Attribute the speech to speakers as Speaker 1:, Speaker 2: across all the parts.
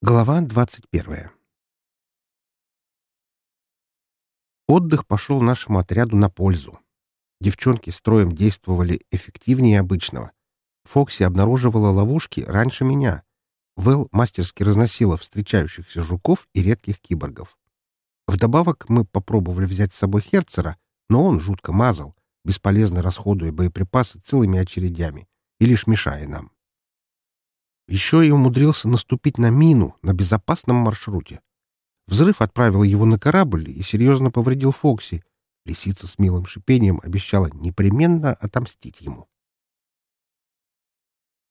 Speaker 1: Глава двадцать первая Отдых пошел нашему отряду на пользу. Девчонки строем действовали эффективнее обычного. Фокси обнаруживала ловушки раньше меня. Вэл мастерски разносила встречающихся жуков и редких киборгов. Вдобавок мы попробовали взять с собой Херцера, но он жутко мазал, бесполезно расходуя боеприпасы целыми очередями и лишь мешая нам. Еще и умудрился наступить на мину на безопасном маршруте. Взрыв отправил его на корабль и серьезно повредил Фокси. Лисица с милым шипением обещала непременно отомстить ему.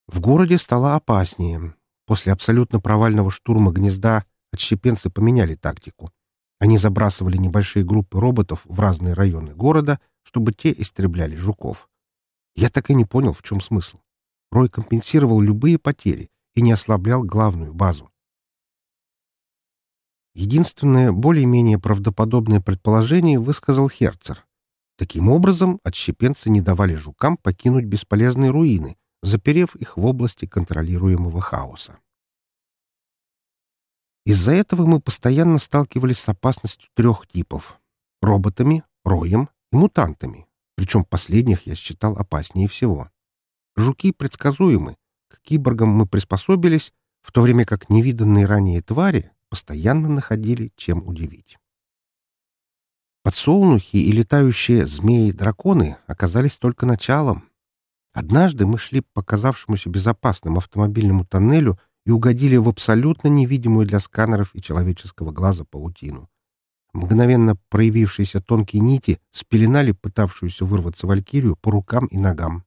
Speaker 1: В городе стало опаснее. После абсолютно провального штурма гнезда отщепенцы поменяли тактику. Они забрасывали небольшие группы роботов в разные районы города, чтобы те истребляли жуков. Я так и не понял, в чем смысл. Рой компенсировал любые потери и не ослаблял главную базу. Единственное, более-менее правдоподобное предположение высказал Херцер. Таким образом, отщепенцы не давали жукам покинуть бесполезные руины, заперев их в области контролируемого хаоса. Из-за этого мы постоянно сталкивались с опасностью трех типов — роботами, роем и мутантами, причем последних я считал опаснее всего. Жуки предсказуемы, к киборгам мы приспособились, в то время как невиданные ранее твари постоянно находили, чем удивить. Подсолнухи и летающие змеи-драконы оказались только началом. Однажды мы шли по казавшемуся безопасным автомобильному тоннелю и угодили в абсолютно невидимую для сканеров и человеческого глаза паутину. Мгновенно проявившиеся тонкие нити спеленали пытавшуюся вырваться валькирию по рукам и ногам.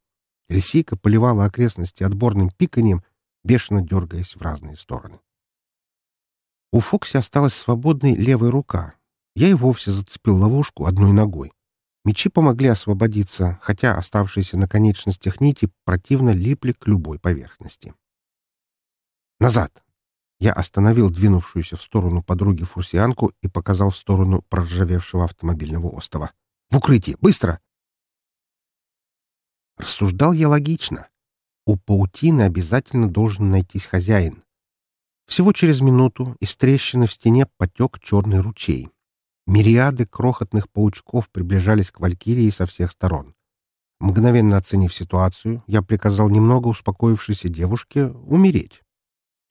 Speaker 1: Лисейка поливала окрестности отборным пиканьем, бешено дергаясь в разные стороны. У Фокси осталась свободной левая рука. Я и вовсе зацепил ловушку одной ногой. Мечи помогли освободиться, хотя оставшиеся на конечностях нити противно липли к любой поверхности. «Назад!» Я остановил двинувшуюся в сторону подруги фурсианку и показал в сторону проржавевшего автомобильного остова. «В укрытие! Быстро!» Рассуждал я логично. У паутины обязательно должен найтись хозяин. Всего через минуту из трещины в стене потек черный ручей. Мириады крохотных паучков приближались к Валькирии со всех сторон. Мгновенно оценив ситуацию, я приказал немного успокоившейся девушке умереть.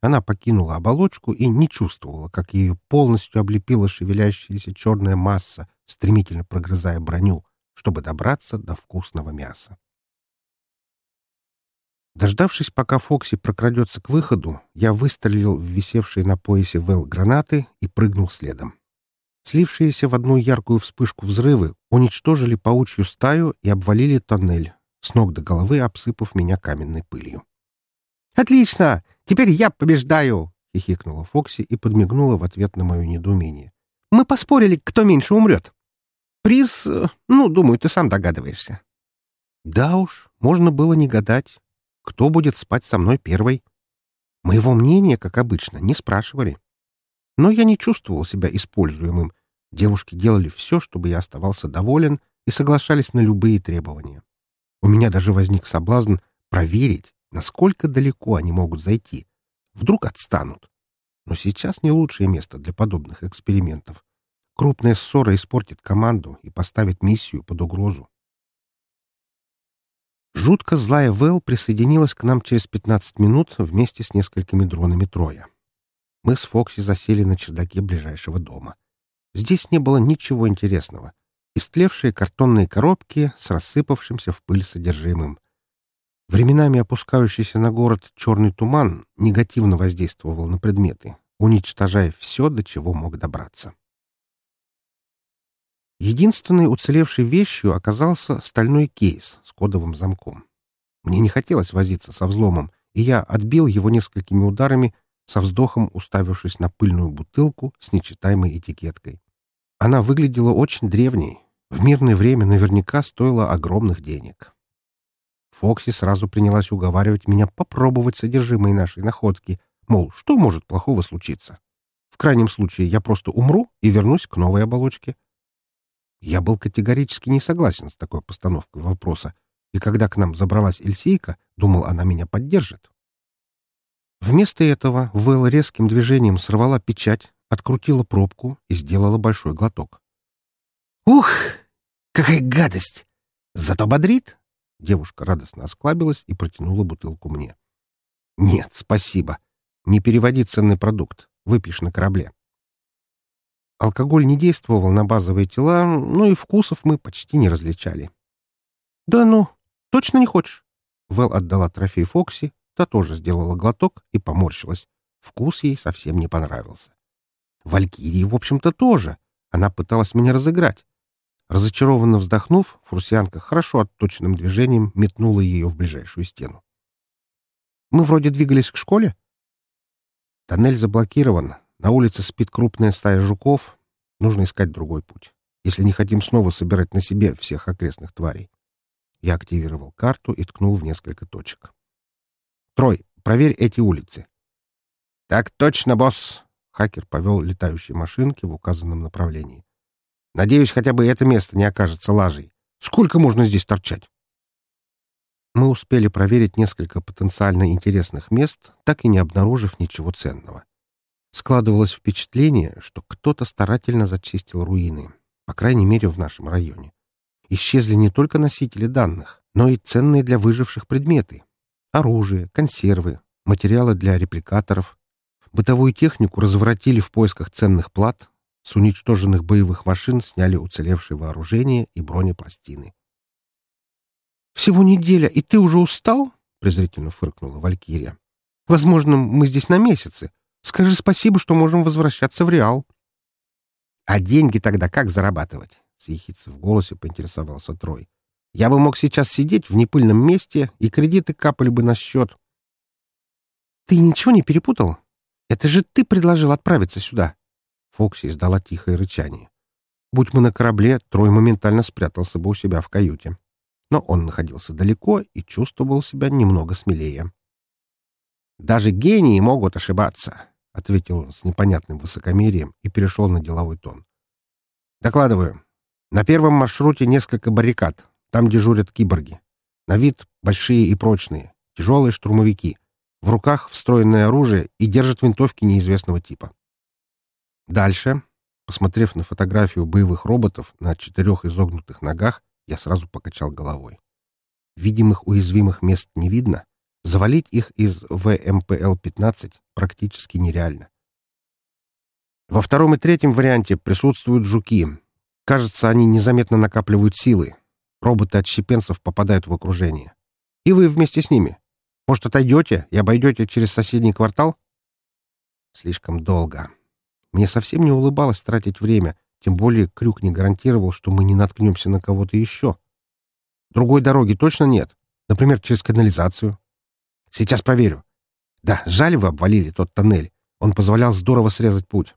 Speaker 1: Она покинула оболочку и не чувствовала, как ее полностью облепила шевелящаяся черная масса, стремительно прогрызая броню, чтобы добраться до вкусного мяса. Дождавшись, пока Фокси прокрадется к выходу, я выстрелил в висевшие на поясе Вэл гранаты и прыгнул следом. Слившиеся в одну яркую вспышку взрывы уничтожили паучью стаю и обвалили тоннель, с ног до головы обсыпав меня каменной пылью. «Отлично! Теперь я побеждаю!» — хихикнула Фокси и подмигнула в ответ на мое недоумение. «Мы поспорили, кто меньше умрет. Приз, э, ну, думаю, ты сам догадываешься». Да уж, можно было не гадать. Кто будет спать со мной первой? Моего мнения, как обычно, не спрашивали. Но я не чувствовал себя используемым. Девушки делали все, чтобы я оставался доволен и соглашались на любые требования. У меня даже возник соблазн проверить, Насколько далеко они могут зайти? Вдруг отстанут? Но сейчас не лучшее место для подобных экспериментов. Крупная ссора испортит команду и поставит миссию под угрозу. Жутко злая Вэл присоединилась к нам через 15 минут вместе с несколькими дронами Троя. Мы с Фокси засели на чердаке ближайшего дома. Здесь не было ничего интересного. Истлевшие картонные коробки с рассыпавшимся в пыль содержимым — Временами опускающийся на город черный туман негативно воздействовал на предметы, уничтожая все, до чего мог добраться. Единственной уцелевшей вещью оказался стальной кейс с кодовым замком. Мне не хотелось возиться со взломом, и я отбил его несколькими ударами, со вздохом уставившись на пыльную бутылку с нечитаемой этикеткой. Она выглядела очень древней. В мирное время наверняка стоила огромных денег. Фокси сразу принялась уговаривать меня попробовать содержимое нашей находки, мол, что может плохого случиться. В крайнем случае я просто умру и вернусь к новой оболочке. Я был категорически не согласен с такой постановкой вопроса, и когда к нам забралась Эльсейка, думал, она меня поддержит. Вместо этого Вэл резким движением сорвала печать, открутила пробку и сделала большой глоток. «Ух, какая гадость! Зато бодрит!» Девушка радостно осклабилась и протянула бутылку мне. «Нет, спасибо. Не переводи ценный продукт. Выпьешь на корабле». Алкоголь не действовал на базовые тела, но и вкусов мы почти не различали. «Да ну, точно не хочешь?» Вэл отдала трофей Фокси, та тоже сделала глоток и поморщилась. Вкус ей совсем не понравился. Валькирии, в общем-то, тоже. Она пыталась меня разыграть. Разочарованно вздохнув, фурсианка хорошо отточенным движением метнула ее в ближайшую стену. «Мы вроде двигались к школе?» «Тоннель заблокирован. На улице спит крупная стая жуков. Нужно искать другой путь, если не хотим снова собирать на себе всех окрестных тварей». Я активировал карту и ткнул в несколько точек. «Трой, проверь эти улицы». «Так точно, босс!» Хакер повел летающие машинки в указанном направлении. Надеюсь, хотя бы это место не окажется лажей. Сколько можно здесь торчать? Мы успели проверить несколько потенциально интересных мест, так и не обнаружив ничего ценного. Складывалось впечатление, что кто-то старательно зачистил руины, по крайней мере, в нашем районе. Исчезли не только носители данных, но и ценные для выживших предметы. Оружие, консервы, материалы для репликаторов. Бытовую технику разворотили в поисках ценных плат, с уничтоженных боевых машин сняли уцелевшее вооружение и бронепластины. «Всего неделя, и ты уже устал?» — презрительно фыркнула Валькирия. «Возможно, мы здесь на месяцы. Скажи спасибо, что можем возвращаться в Реал». «А деньги тогда как зарабатывать?» — с в голосе поинтересовался Трой. «Я бы мог сейчас сидеть в непыльном месте, и кредиты капали бы на счет». «Ты ничего не перепутал? Это же ты предложил отправиться сюда. Фокси издала тихое рычание. Будь мы на корабле, Трой моментально спрятался бы у себя в каюте. Но он находился далеко и чувствовал себя немного смелее. «Даже гении могут ошибаться», — ответил он с непонятным высокомерием и перешел на деловой тон. «Докладываю. На первом маршруте несколько баррикад. Там дежурят киборги. На вид большие и прочные, тяжелые штурмовики. В руках встроенное оружие и держат винтовки неизвестного типа. Дальше, посмотрев на фотографию боевых роботов на четырех изогнутых ногах, я сразу покачал головой. Видимых уязвимых мест не видно. Завалить их из ВМПЛ-15 практически нереально. Во втором и третьем варианте присутствуют жуки. Кажется, они незаметно накапливают силы. Роботы отщепенцев попадают в окружение. И вы вместе с ними. Может, отойдете и обойдете через соседний квартал? Слишком долго. Мне совсем не улыбалось тратить время, тем более крюк не гарантировал, что мы не наткнемся на кого-то еще. Другой дороги точно нет. Например, через канализацию. Сейчас проверю. Да, жаль вы обвалили тот тоннель. Он позволял здорово срезать путь.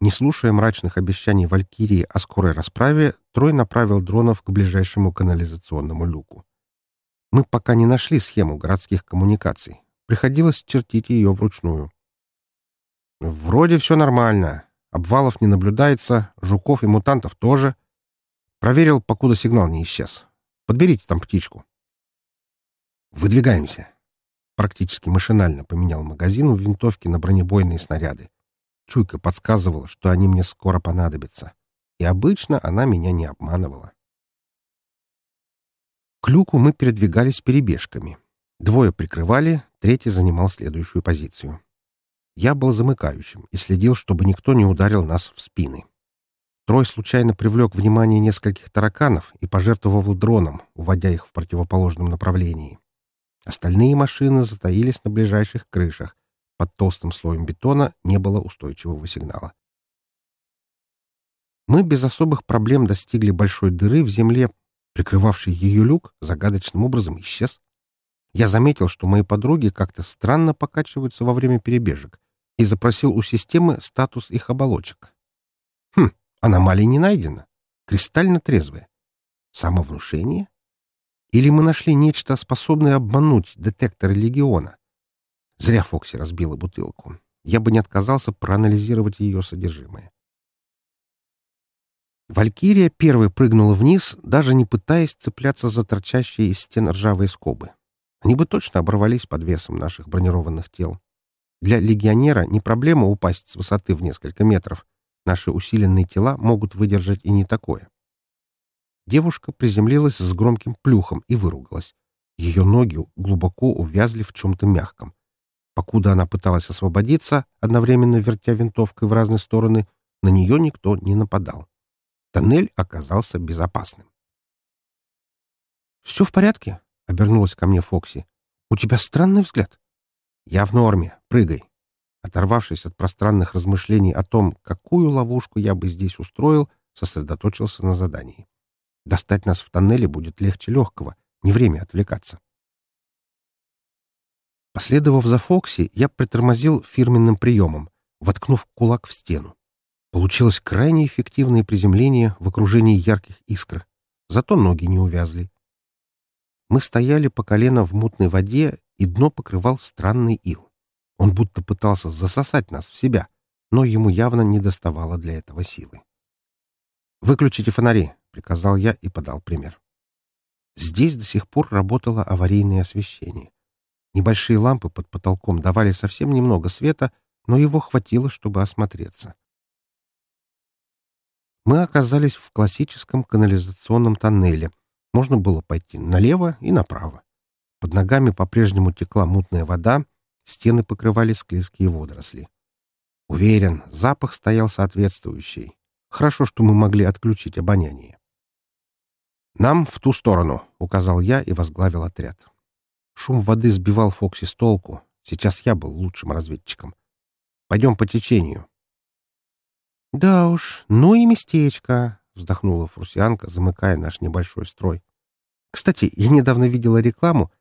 Speaker 1: Не слушая мрачных обещаний Валькирии о скорой расправе, Трой направил дронов к ближайшему канализационному люку. Мы пока не нашли схему городских коммуникаций. Приходилось чертить ее вручную. Вроде все нормально. Обвалов не наблюдается, жуков и мутантов тоже. Проверил, покуда сигнал не исчез. Подберите там птичку. Выдвигаемся. Практически машинально поменял магазин в винтовке на бронебойные снаряды. Чуйка подсказывала, что они мне скоро понадобятся. И обычно она меня не обманывала. К люку мы передвигались перебежками. Двое прикрывали, третий занимал следующую позицию. Я был замыкающим и следил, чтобы никто не ударил нас в спины. Трой случайно привлек внимание нескольких тараканов и пожертвовал дроном, уводя их в противоположном направлении. Остальные машины затаились на ближайших крышах. Под толстым слоем бетона не было устойчивого сигнала. Мы без особых проблем достигли большой дыры в земле, прикрывавший ее люк загадочным образом исчез. Я заметил, что мои подруги как-то странно покачиваются во время перебежек, и запросил у системы статус их оболочек. Хм, аномалии не найдено. Кристально трезвые. Самовнушение? Или мы нашли нечто, способное обмануть детекторы Легиона? Зря Фокси разбила бутылку. Я бы не отказался проанализировать ее содержимое. Валькирия первой прыгнула вниз, даже не пытаясь цепляться за торчащие из стен ржавые скобы. Они бы точно оборвались под весом наших бронированных тел. Для легионера не проблема упасть с высоты в несколько метров. Наши усиленные тела могут выдержать и не такое. Девушка приземлилась с громким плюхом и выругалась. Ее ноги глубоко увязли в чем-то мягком. Покуда она пыталась освободиться, одновременно вертя винтовкой в разные стороны, на нее никто не нападал. Тоннель оказался безопасным. «Все в порядке?» — обернулась ко мне Фокси. «У тебя странный взгляд». «Я в норме. Прыгай». Оторвавшись от пространных размышлений о том, какую ловушку я бы здесь устроил, сосредоточился на задании. Достать нас в тоннеле будет легче легкого, не время отвлекаться. Последовав за Фокси, я притормозил фирменным приемом, воткнув кулак в стену. Получилось крайне эффективное приземление в окружении ярких искр. Зато ноги не увязли. Мы стояли по колено в мутной воде, и дно покрывал странный ил. Он будто пытался засосать нас в себя, но ему явно не доставало для этого силы. «Выключите фонари», — приказал я и подал пример. Здесь до сих пор работало аварийное освещение. Небольшие лампы под потолком давали совсем немного света, но его хватило, чтобы осмотреться. Мы оказались в классическом канализационном тоннеле. Можно было пойти налево и направо. Под ногами по-прежнему текла мутная вода, стены покрывали склизкие водоросли. Уверен, запах стоял соответствующий. Хорошо, что мы могли отключить обоняние. «Нам в ту сторону», — указал я и возглавил отряд. Шум воды сбивал Фокси с толку. Сейчас я был лучшим разведчиком. «Пойдем по течению». «Да уж, ну и местечко», — вздохнула Фрусианка, замыкая наш небольшой строй. «Кстати, я недавно видела рекламу.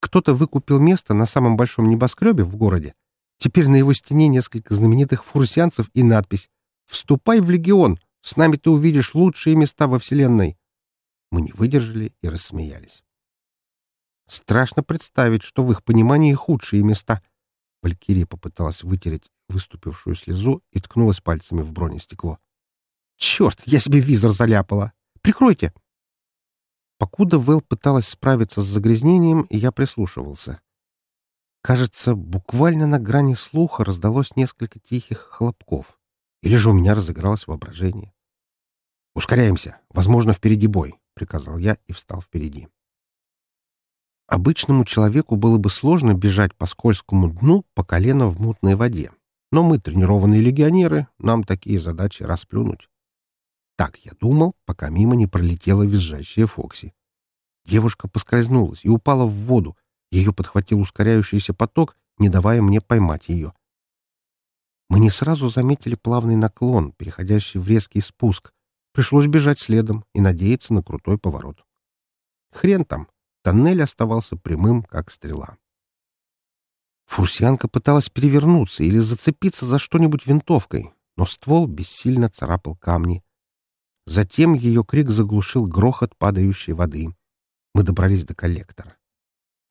Speaker 1: Кто-то выкупил место на самом большом небоскребе в городе. Теперь на его стене несколько знаменитых фурсианцев и надпись «Вступай в легион! С нами ты увидишь лучшие места во Вселенной!» Мы не выдержали и рассмеялись. Страшно представить, что в их понимании худшие места. Валькирия попыталась вытереть выступившую слезу и ткнулась пальцами в бронестекло. «Черт, я себе визор заляпала! Прикройте!» Покуда Вэл пыталась справиться с загрязнением, я прислушивался. Кажется, буквально на грани слуха раздалось несколько тихих хлопков. Или же у меня разыгралось воображение. «Ускоряемся. Возможно, впереди бой», — приказал я и встал впереди. Обычному человеку было бы сложно бежать по скользкому дну по колено в мутной воде. Но мы, тренированные легионеры, нам такие задачи расплюнуть. Так я думал, пока мимо не пролетела визжащая Фокси. Девушка поскользнулась и упала в воду. Ее подхватил ускоряющийся поток, не давая мне поймать ее. Мы не сразу заметили плавный наклон, переходящий в резкий спуск, Пришлось бежать следом и надеяться на крутой поворот. Хрен там, тоннель оставался прямым, как стрела. Фурсианка пыталась перевернуться или зацепиться за что-нибудь винтовкой, но ствол бессильно царапал камни. Затем ее крик заглушил грохот падающей воды. Мы добрались до коллектора.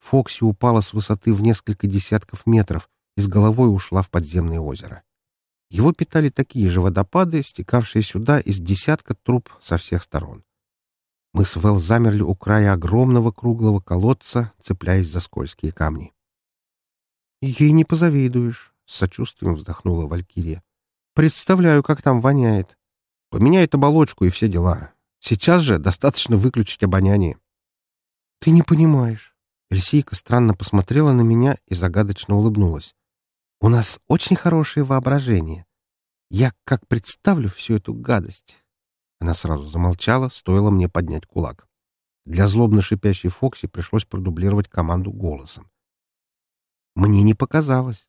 Speaker 1: Фокси упала с высоты в несколько десятков метров и с головой ушла в подземное озеро. Его питали такие же водопады, стекавшие сюда из десятка труб со всех сторон. Мы с Вэл замерли у края огромного круглого колодца, цепляясь за скользкие камни. «Ей не позавидуешь», — с сочувствием вздохнула Валькирия. «Представляю, как там воняет. Поменяет оболочку и все дела. Сейчас же достаточно выключить обоняние». «Ты не понимаешь». Эльсийка странно посмотрела на меня и загадочно улыбнулась. У нас очень хорошее воображение. Я как представлю всю эту гадость. Она сразу замолчала, стоило мне поднять кулак. Для злобно шипящей Фокси пришлось продублировать команду голосом. Мне не показалось.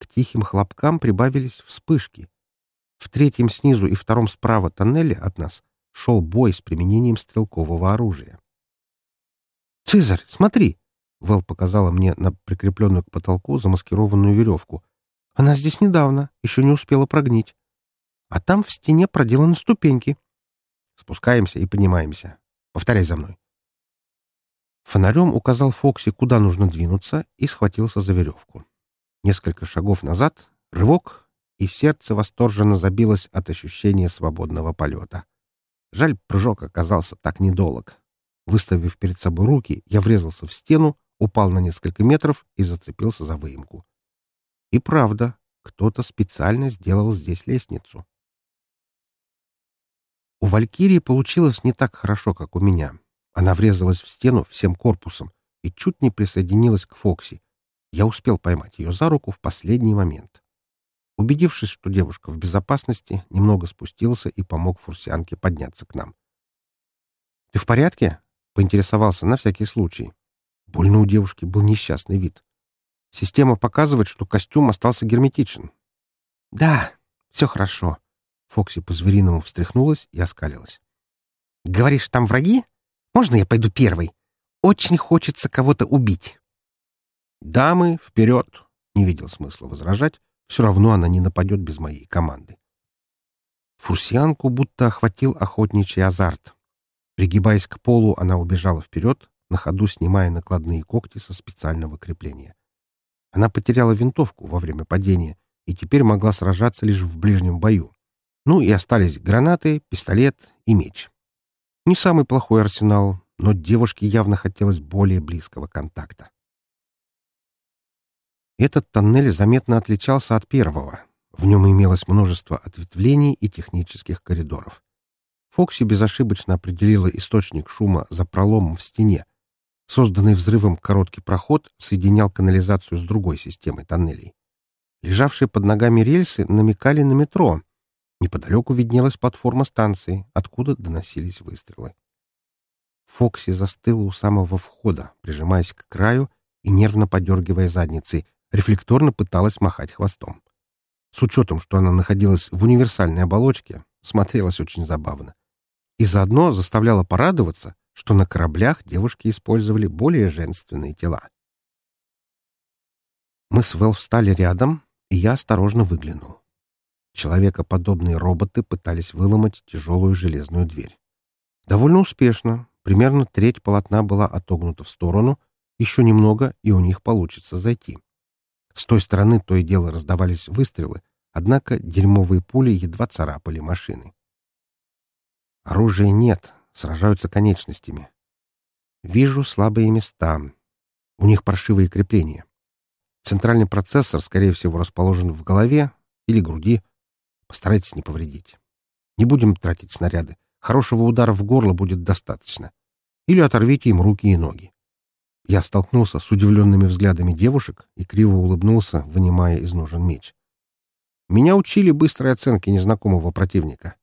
Speaker 1: К тихим хлопкам прибавились вспышки. В третьем снизу и втором справа тоннеле от нас шел бой с применением стрелкового оружия. «Цезарь, смотри!» Вэл показала мне на прикрепленную к потолку замаскированную веревку. Она здесь недавно, еще не успела прогнить. А там в стене проделаны ступеньки. Спускаемся и поднимаемся. Повторяй за мной. Фонарем указал Фокси, куда нужно двинуться, и схватился за веревку. Несколько шагов назад — рывок, и сердце восторженно забилось от ощущения свободного полета. Жаль, прыжок оказался так недолг. Выставив перед собой руки, я врезался в стену, упал на несколько метров и зацепился за выемку. И правда, кто-то специально сделал здесь лестницу. У Валькирии получилось не так хорошо, как у меня. Она врезалась в стену всем корпусом и чуть не присоединилась к Фокси. Я успел поймать ее за руку в последний момент. Убедившись, что девушка в безопасности, немного спустился и помог фурсианке подняться к нам. «Ты в порядке?» — поинтересовался на всякий случай. Больно у девушки был несчастный вид. Система показывает, что костюм остался герметичен. «Да, все хорошо». Фокси по-звериному встряхнулась и оскалилась. «Говоришь, там враги? Можно я пойду первой? Очень хочется кого-то убить». «Дамы, вперед!» — не видел смысла возражать. Все равно она не нападет без моей команды. Фурсианку будто охватил охотничий азарт. Пригибаясь к полу, она убежала вперед, на ходу снимая накладные когти со специального крепления. Она потеряла винтовку во время падения и теперь могла сражаться лишь в ближнем бою. Ну и остались гранаты, пистолет и меч. Не самый плохой арсенал, но девушке явно хотелось более близкого контакта. Этот тоннель заметно отличался от первого. В нем имелось множество ответвлений и технических коридоров. Фокси безошибочно определила источник шума за проломом в стене, Созданный взрывом короткий проход соединял канализацию с другой системой тоннелей. Лежавшие под ногами рельсы намекали на метро. Неподалеку виднелась платформа станции, откуда доносились выстрелы. Фокси застыла у самого входа, прижимаясь к краю и нервно подергивая задницей, рефлекторно пыталась махать хвостом. С учетом, что она находилась в универсальной оболочке, смотрелась очень забавно. И заодно заставляла порадоваться, что на кораблях девушки использовали более женственные тела. Мы с Вэл встали рядом, и я осторожно выглянул. Человекоподобные роботы пытались выломать тяжелую железную дверь. Довольно успешно. Примерно треть полотна была отогнута в сторону. Еще немного, и у них получится зайти. С той стороны то и дело раздавались выстрелы, однако дерьмовые пули едва царапали машины. Оружия нет, сражаются конечностями. Вижу слабые места. У них паршивые крепления. Центральный процессор, скорее всего, расположен в голове или груди. Постарайтесь не повредить. Не будем тратить снаряды. Хорошего удара в горло будет достаточно. Или оторвите им руки и ноги. Я столкнулся с удивленными взглядами девушек и криво улыбнулся, вынимая из ножен меч. Меня учили быстрой оценке незнакомого противника.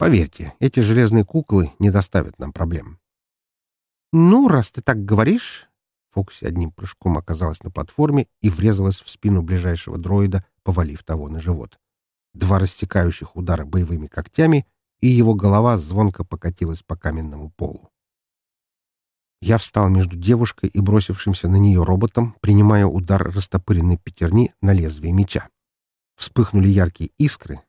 Speaker 1: Поверьте, эти железные куклы не доставят нам проблем. «Ну, раз ты так говоришь...» Фокси одним прыжком оказалась на платформе и врезалась в спину ближайшего дроида, повалив того на живот. Два растекающих удара боевыми когтями, и его голова звонко покатилась по каменному полу. Я встал между девушкой и бросившимся на нее роботом, принимая удар растопыренной пятерни на лезвие меча. Вспыхнули яркие искры,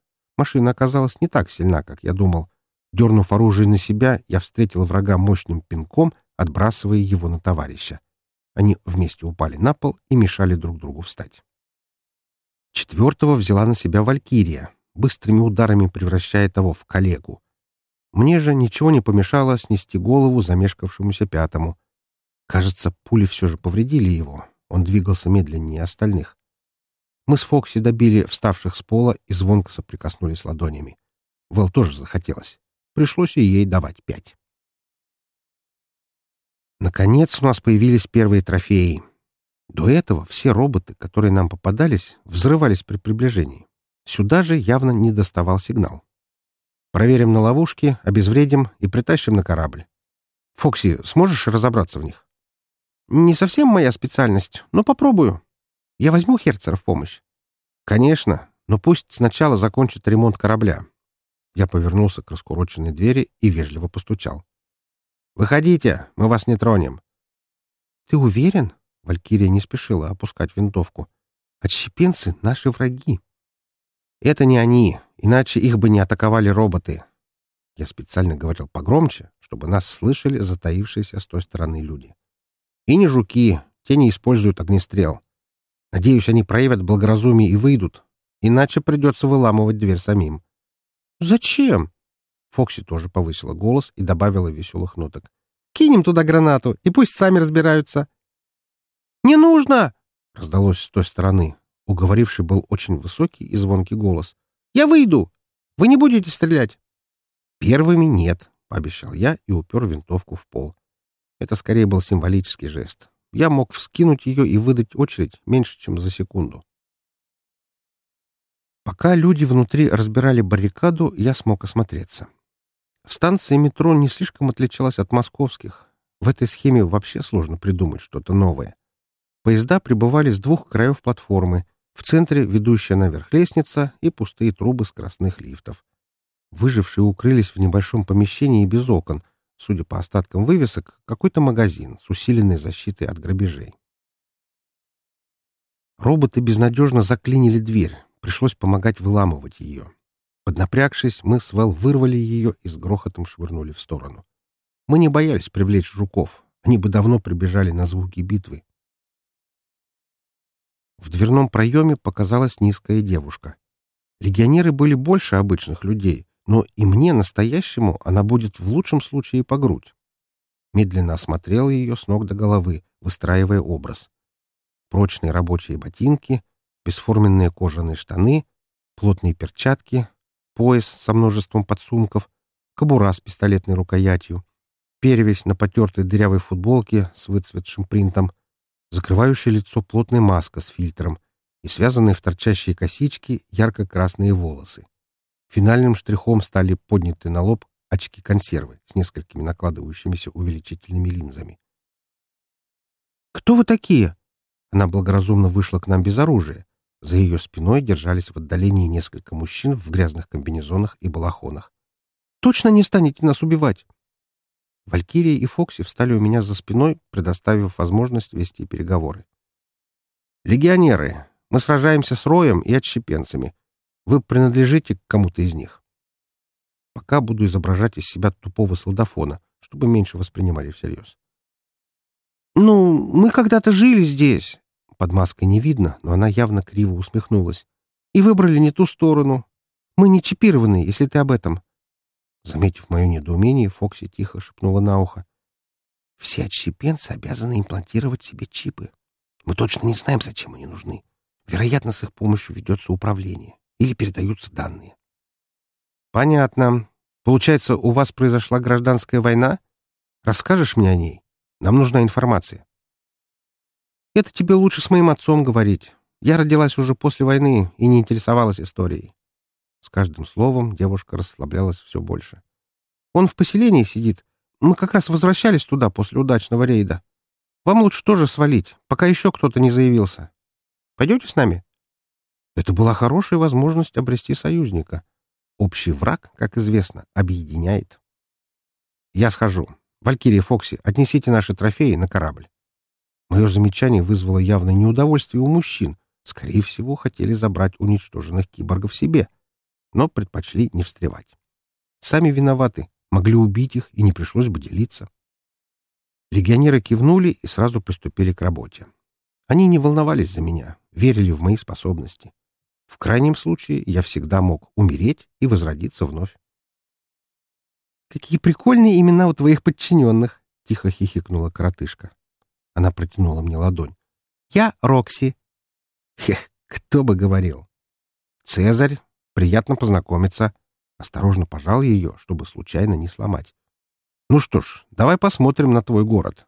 Speaker 1: Машина оказалась не так сильна, как я думал. Дернув оружие на себя, я встретил врага мощным пинком, отбрасывая его на товарища. Они вместе упали на пол и мешали друг другу встать. Четвертого взяла на себя Валькирия, быстрыми ударами превращая того в коллегу. Мне же ничего не помешало снести голову замешкавшемуся пятому. Кажется, пули все же повредили его. Он двигался медленнее остальных. Мы с Фокси добили вставших с пола и звонко соприкоснулись ладонями. Вэл тоже захотелось. Пришлось и ей давать пять. Наконец у нас появились первые трофеи. До этого все роботы, которые нам попадались, взрывались при приближении. Сюда же явно не доставал сигнал. Проверим на ловушки, обезвредим и притащим на корабль. Фокси, сможешь разобраться в них? Не совсем моя специальность, но попробую. Я возьму Херцера в помощь? Конечно, но пусть сначала закончит ремонт корабля. Я повернулся к раскуроченной двери и вежливо постучал. «Выходите, мы вас не тронем». «Ты уверен?» — Валькирия не спешила опускать винтовку. «Отщепенцы — наши враги». «Это не они, иначе их бы не атаковали роботы». Я специально говорил погромче, чтобы нас слышали затаившиеся с той стороны люди. «И не жуки, те не используют огнестрел. Надеюсь, они проявят благоразумие и выйдут, иначе придется выламывать дверь самим. «Зачем?» Фокси тоже повысила голос и добавила веселых ноток. «Кинем туда гранату, и пусть сами разбираются». «Не нужно!» — раздалось с той стороны. Уговоривший был очень высокий и звонкий голос. «Я выйду! Вы не будете стрелять?» «Первыми нет», — пообещал я и упер винтовку в пол. Это скорее был символический жест. Я мог вскинуть ее и выдать очередь меньше, чем за секунду. Пока люди внутри разбирали баррикаду, я смог осмотреться. Станция метро не слишком отличалась от московских. В этой схеме вообще сложно придумать что-то новое. Поезда прибывали с двух краев платформы, в центре ведущая наверх лестница и пустые трубы скоростных лифтов. Выжившие укрылись в небольшом помещении без окон, судя по остаткам вывесок, какой-то магазин с усиленной защитой от грабежей. Роботы безнадежно заклинили дверь, пришлось помогать выламывать ее. Поднапрягшись, мы с Вэл вырвали ее и с грохотом швырнули в сторону. Мы не боялись привлечь жуков, они бы давно прибежали на звуки битвы. В дверном проеме показалась низкая девушка. Легионеры были больше обычных людей, но и мне, настоящему, она будет в лучшем случае по грудь. Медленно осмотрел ее с ног до головы, выстраивая образ. Прочные рабочие ботинки, бесформенные кожаные штаны, плотные перчатки, пояс со множеством подсумков, кобура с пистолетной рукоятью, перевесь на потертой дырявой футболке с выцветшим принтом, закрывающая лицо плотная маска с фильтром и связанные в торчащие косички ярко-красные волосы. Финальным штрихом стали подняты на лоб очки-консервы с несколькими накладывающимися увеличительными линзами. «Кто вы такие?» Она благоразумно вышла к нам без оружия. За ее спиной держались в отдалении несколько мужчин в грязных комбинезонах и балахонах. «Точно не станете нас убивать?» Валькирия и Фокси встали у меня за спиной, предоставив возможность вести переговоры. «Легионеры, мы сражаемся с Роем и отщепенцами. Вы принадлежите к кому-то из них?» Пока буду изображать из себя тупого солдафона, чтобы меньше воспринимали всерьез. «Ну, мы когда-то жили здесь». Под маской не видно, но она явно криво усмехнулась. «И выбрали не ту сторону. Мы не чипированы, если ты об этом. Заметив мое недоумение, Фокси тихо шепнула на ухо. «Все отщепенцы обязаны имплантировать себе чипы. Мы точно не знаем, зачем они нужны. Вероятно, с их помощью ведется управление или передаются данные». «Понятно. Получается, у вас произошла гражданская война? Расскажешь мне о ней? Нам нужна информация». «Это тебе лучше с моим отцом говорить. Я родилась уже после войны и не интересовалась историей. С каждым словом девушка расслаблялась все больше. «Он в поселении сидит. Мы как раз возвращались туда после удачного рейда. Вам лучше тоже свалить, пока еще кто-то не заявился. Пойдете с нами?» Это была хорошая возможность обрести союзника. Общий враг, как известно, объединяет. «Я схожу. Валькирия Фокси, отнесите наши трофеи на корабль». Мое замечание вызвало явное неудовольствие у мужчин. Скорее всего, хотели забрать уничтоженных киборгов себе — но предпочли не встревать. Сами виноваты, могли убить их, и не пришлось бы делиться. Легионеры кивнули и сразу приступили к работе. Они не волновались за меня, верили в мои способности. В крайнем случае я всегда мог умереть и возродиться вновь. «Какие прикольные имена у твоих подчиненных!» — тихо хихикнула коротышка. Она протянула мне ладонь. «Я Рокси». Хех, кто бы говорил. Цезарь, Приятно познакомиться. Осторожно пожал ее, чтобы случайно не сломать. Ну что ж, давай посмотрим на твой город.